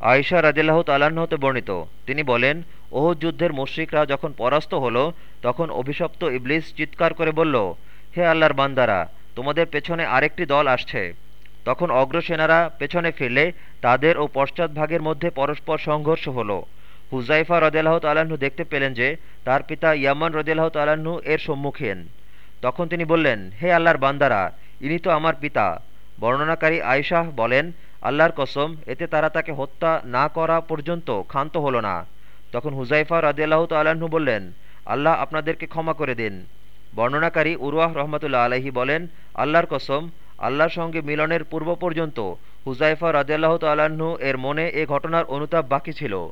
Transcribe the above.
আয়সা রাজিল্লাহ তাল্লাহ্ন হতে বর্ণিত। তিনি বলেন, ওহুদ যুদ্ধের মুশ্রিকরা যখন পরাস্ত হলো, তখন অভিশপ্ত ইবলিস চিৎকার করে বলল, হে আল্লাহর বান্দারা, তোমাদের পেছনে আরেকটি দল আসছে তখন অগ্রসেনারা পেছনে ফিরলে তাদের ও পশ্চাৎভাগের মধ্যে পরস্পর সংঘর্ষ হলো। হুজাইফা রদেলাহ তাল্লাহ্ন দেখতে পেলেন যে, তার পিতা ইয়ামান রদেলাহ তাল্লাহ্ন এর সম্মুখীন। তখন তিনি বললেন, হে আল্লাহর বান্দারা, ইনি তো আমার পিতা বর্ণনাকারী আয়শাহ বলেন আল্লাহর কসম, এতে তারা তাকে হত্যা না করা পর্যন্ত ক্ষান্ত হল না। তখন হুজাইফা রাজিয়াল্লাহ তাল্লাহ্ন বললেন, আল্লাহ আপনাদেরকে ক্ষমা করে দিন। বর্ণনাকারী উরওয়াহ রহমতুল্লা আলহি বলেন, আল্লাহর কসম, আল্লাহর সঙ্গে মিলনের পূর্ব পর্যন্ত হুজাইফা রাজিয়াল্লাহ তাল্লাহ্ন এর মনে এ ঘটনার অনুতাপ বাকি ছিল।